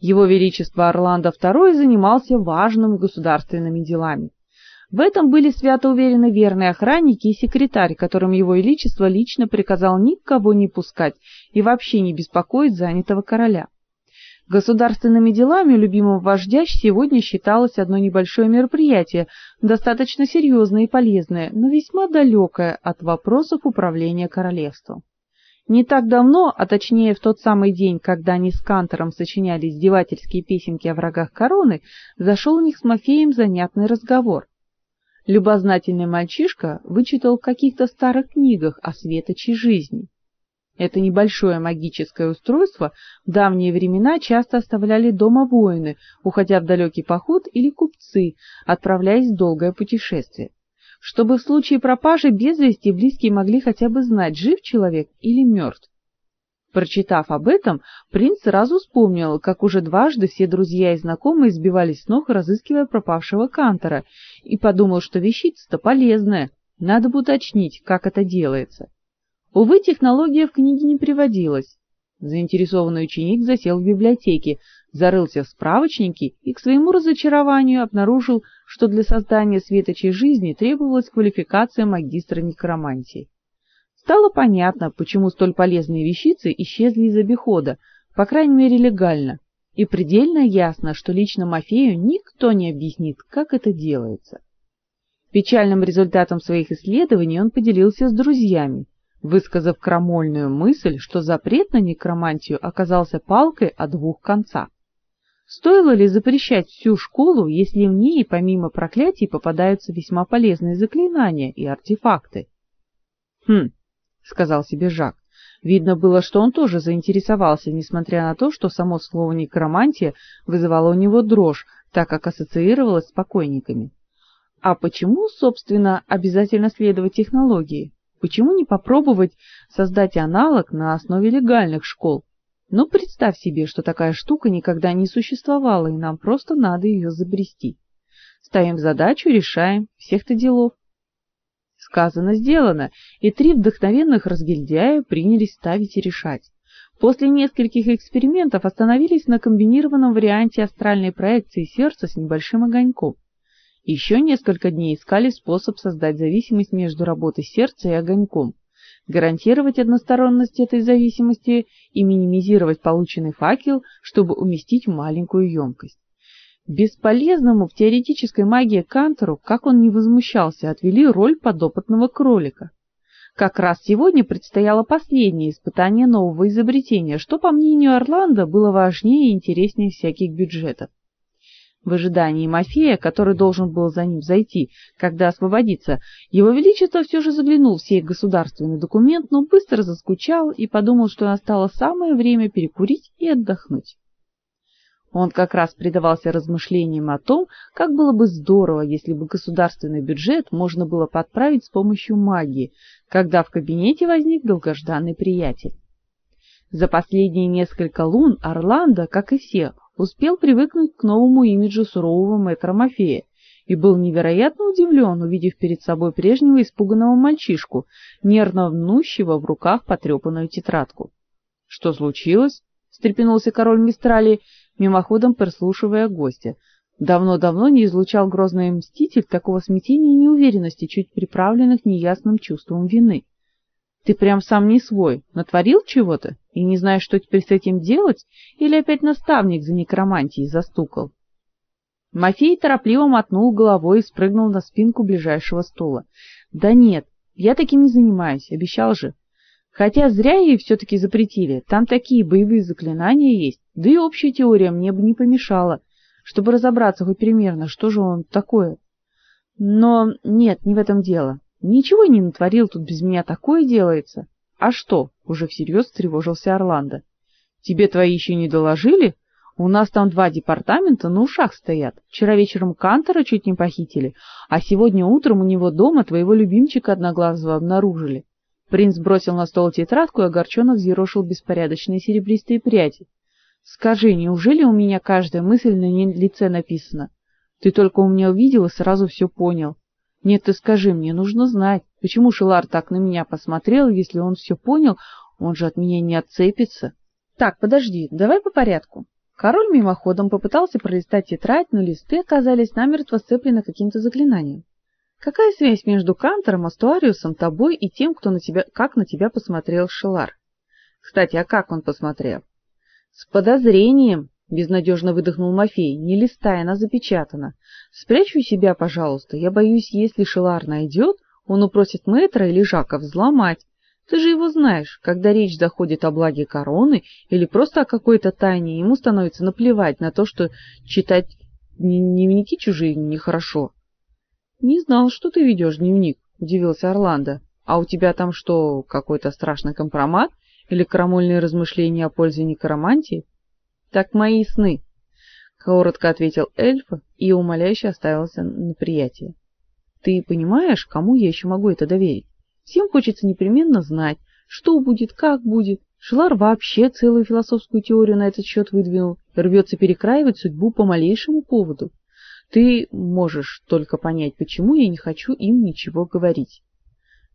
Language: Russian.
Его величество Орландо II занимался важными государственными делами. В этом были свято уверены верные охранники и секретарь, которым его величество лично приказал никого не пускать и вообще не беспокоить занятого короля. Государственными делами любимого вождя сегодня считалось одно небольшое мероприятие, достаточно серьезное и полезное, но весьма далекое от вопросов управления королевством. Не так давно, а точнее в тот самый день, когда они с Кантором сочиняли издевательские песенки о врагах короны, зашел у них с Мафеем занятный разговор. Любознательный мальчишка вычитал в каких-то старых книгах о светочей жизни. Это небольшое магическое устройство в давние времена часто оставляли дома воины, уходя в далекий поход, или купцы, отправляясь в долгое путешествие чтобы в случае пропажи без вести близкие могли хотя бы знать, жив человек или мертв. Прочитав об этом, принц сразу вспомнил, как уже дважды все друзья и знакомые сбивались с ног, разыскивая пропавшего кантора, и подумал, что вещица-то полезная, надо бы уточнить, как это делается. Увы, технология в книге не приводилась. Заинтересованный ученик засел в библиотеке, зарылся в справочнике и к своему разочарованию обнаружил, что для создания светочей жизни требовалась квалификация магистра некромантии. Стало понятно, почему столь полезные вещицы исчезли из обихода, по крайней мере легально, и предельно ясно, что лично Мафею никто не объяснит, как это делается. Печальным результатом своих исследований он поделился с друзьями, высказав крамольную мысль, что запрет на некромантию оказался палкой о двух концах. Стоило ли запрещать всю школу, если в ней помимо проклятий попадаются весьма полезные заклинания и артефакты? Хм, сказал себе Жак. Видно было, что он тоже заинтересовался, несмотря на то, что само слово некромантия вызывало у него дрожь, так как ассоциировалось с покойниками. А почему, собственно, обязательно следовать технологии? Почему не попробовать создать аналог на основе легальных школ? Ну, представь себе, что такая штука никогда не существовала, и нам просто надо ее изобрести. Ставим задачу, решаем, всех-то делов. Сказано, сделано, и три вдохновенных разгильдяя принялись ставить и решать. После нескольких экспериментов остановились на комбинированном варианте астральной проекции сердца с небольшим огоньком. Еще несколько дней искали способ создать зависимость между работой сердца и огоньком гарантировать односторонность этой зависимости и минимизировать полученный факел, чтобы уместить в маленькую емкость. Бесполезному в теоретической магии Кантору, как он не возмущался, отвели роль подопытного кролика. Как раз сегодня предстояло последнее испытание нового изобретения, что, по мнению Орландо, было важнее и интереснее всяких бюджетов. В ожидании Мафея, который должен был за ним зайти, когда освободится, его величество все же заглянул в сей государственный документ, но быстро заскучал и подумал, что настало самое время перекурить и отдохнуть. Он как раз предавался размышлениям о том, как было бы здорово, если бы государственный бюджет можно было подправить с помощью магии, когда в кабинете возник долгожданный приятель. За последние несколько лун Орландо, как и все, успел привыкнуть к новому имиджу сурового мэтра Мафея и был невероятно удивлен, увидев перед собой прежнего испуганного мальчишку, нервно мнущего в руках потрепанную тетрадку. Что случилось? встрепенулся король Мистрали, мимоходом прослушивая гостя. Давно-давно не излучал грозный мститель такого смятения и неуверенности, чуть приправленных неясным чувством вины. Ты прям сам не свой, натворил чего-то и не знаешь, что теперь с этим делать, или опять наставник за некромантией застукал? Мафей торопливо мотнул головой и спрыгнул на спинку ближайшего стула. Да нет, я таким не занимаюсь, обещал же. Хотя зря ей все таки запретили. Там такие боевые заклинания есть. Да и общая теория мне бы не помешала, чтобы разобраться хоть примерно, что же он такое. Но нет, не в этом дело. Ничего не натворил, тут без меня такое делается. А что? Уже всерьез тревожился Орландо. Тебе твои еще не доложили? У нас там два департамента на ушах стоят. Вчера вечером Кантера чуть не похитили, а сегодня утром у него дома твоего любимчика одноглазого обнаружили. Принц бросил на стол тетрадку и огорченно взъерошил беспорядочные серебристые пряди. Скажи, неужели у меня каждая мысль на лице написана? Ты только у меня увидел и сразу все понял. Нет, ты скажи мне, нужно знать, почему Шилар так на меня посмотрел, если он все понял, он же от меня не отцепится. Так, подожди, давай по порядку. Король мимоходом попытался пролистать тетрадь, но листы оказались намертво сцеплены каким-то заклинанием. Какая связь между Кантором, Астуариусом, тобой и тем, кто на тебя, как на тебя посмотрел Шелар? Кстати, а как он посмотрел? С подозрением, безнадежно выдохнул Мафей. Не листай, она запечатана. Спрячь у себя, пожалуйста. Я боюсь, если Шелар найдет, он упросит мэтра или Жака взломать. Ты же его знаешь, когда речь заходит о благе короны или просто о какой-то тайне, ему становится наплевать на то, что читать дневники чужие нехорошо. Не знал, что ты ведешь дневник, удивился Орландо. А у тебя там что, какой-то страшный компромат или крамольные размышления о пользе некромантии? Так мои сны, коротко ответил эльф и умоляюще оставился на приятие. Ты понимаешь, кому я еще могу это доверить? Всем хочется непременно знать, что будет, как будет. Шлар вообще целую философскую теорию на этот счет выдвинул, рвется перекраивать судьбу по малейшему поводу. Ты можешь только понять, почему я не хочу им ничего говорить.